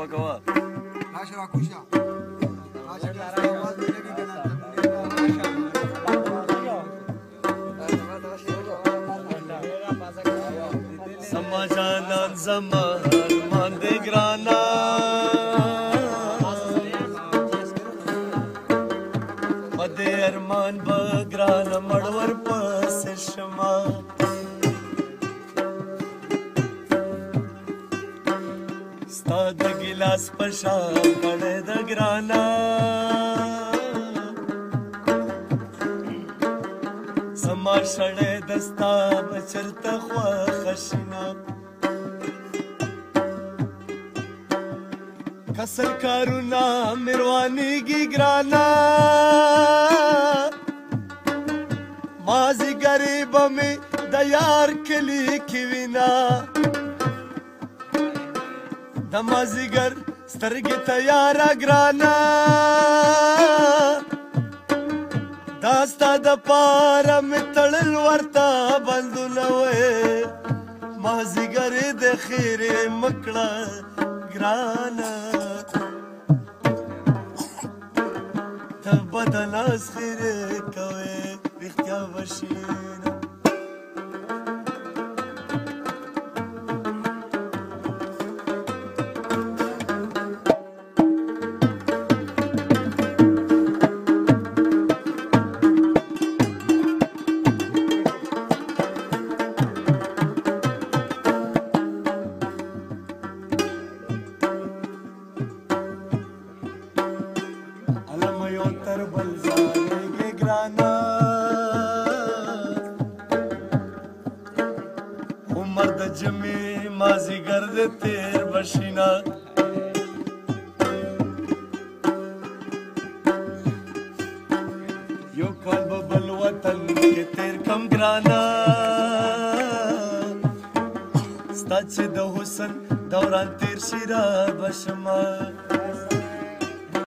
Kapakova. Haşra kuşa. Haşra Sama canan mande grana Made arman bagrana madvar pasishma ستا د ګلاس په شان کړه د ګرانا سما شړې دستا بچلته خو خشنا کسر کارونا مروانیږي ګرانا مازی غریب مې د یار کلی کې وینا د مازیګر سترګې تیار اگرانا داستا د پاره متړل ورتا بندونه وې مازیګر د خیره مکړه ګرانا ته بدل اس خیره کوي اختیار وشینه تر بل ځای ګرانا عمر د جمعې مازیګر د تیر بشینا یو کال به بل وطن کې تیر کم ګرانا ستا چې د حسن دوران تیر شي را بشمه